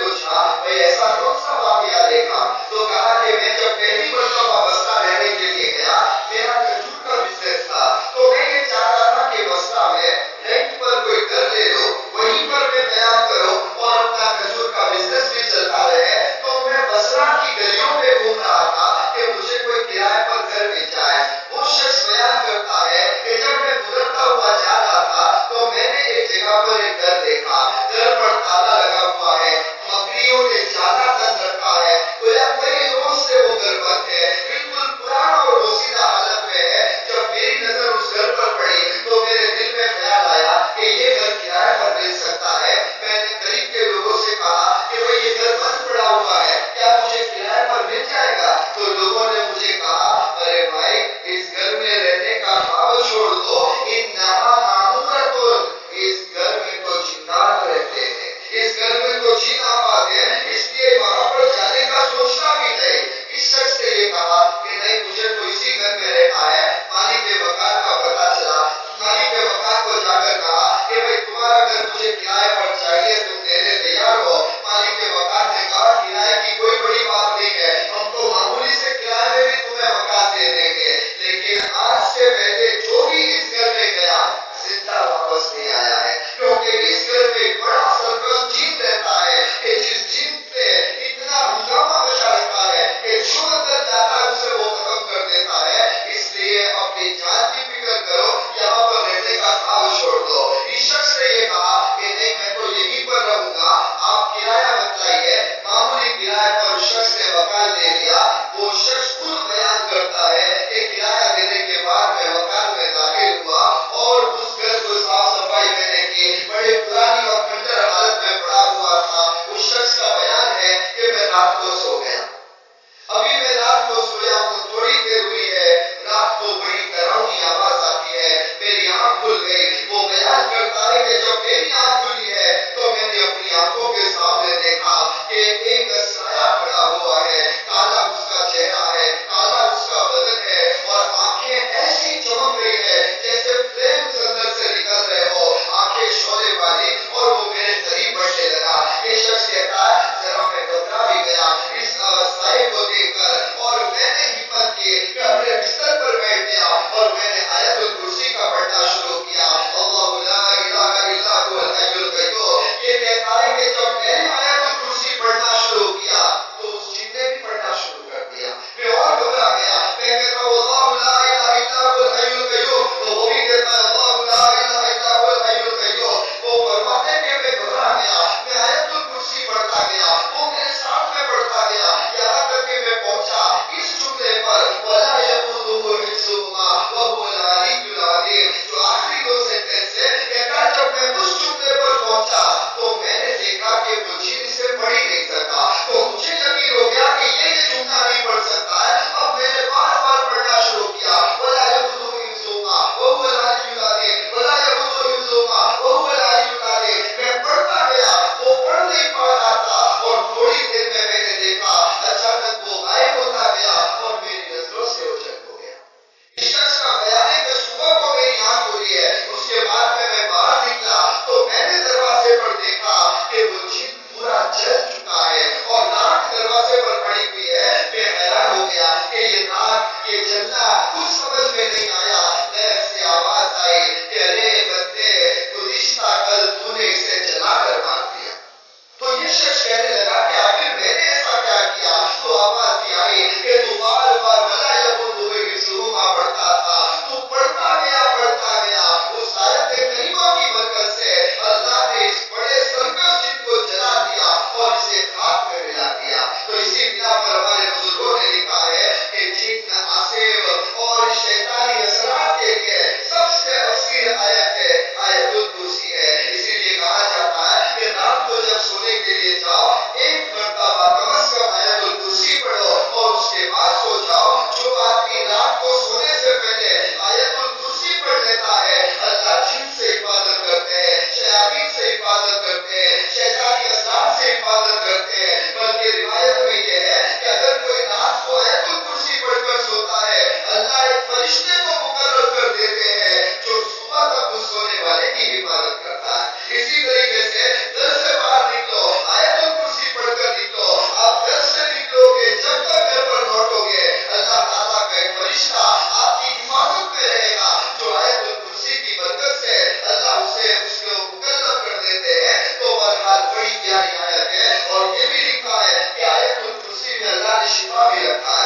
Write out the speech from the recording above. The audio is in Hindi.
पूछा, भाई, ऐसा कौन सा वाकया देखा तो कहा कि मैं जब पहली मरतबा बस्ता रहने के लिए गया, मेरा खजूर का बिज़नेस था। तो मैं ये चाह रहा था कि बस्ता में रेंट पर कोई घर ले लो, वहीं पर मैं तैयार करो और अपना खजूर का बिज़नेस भी चलता रहे। तो मैं बसरा की गलियों में घूम रहा था कि मुझे कोई किराए पर घर मिल जाए। वो शख्स बयान करता है कि जब मैं गुजरता हुआ जा रहा था तो मैंने एक जगह पर एक família.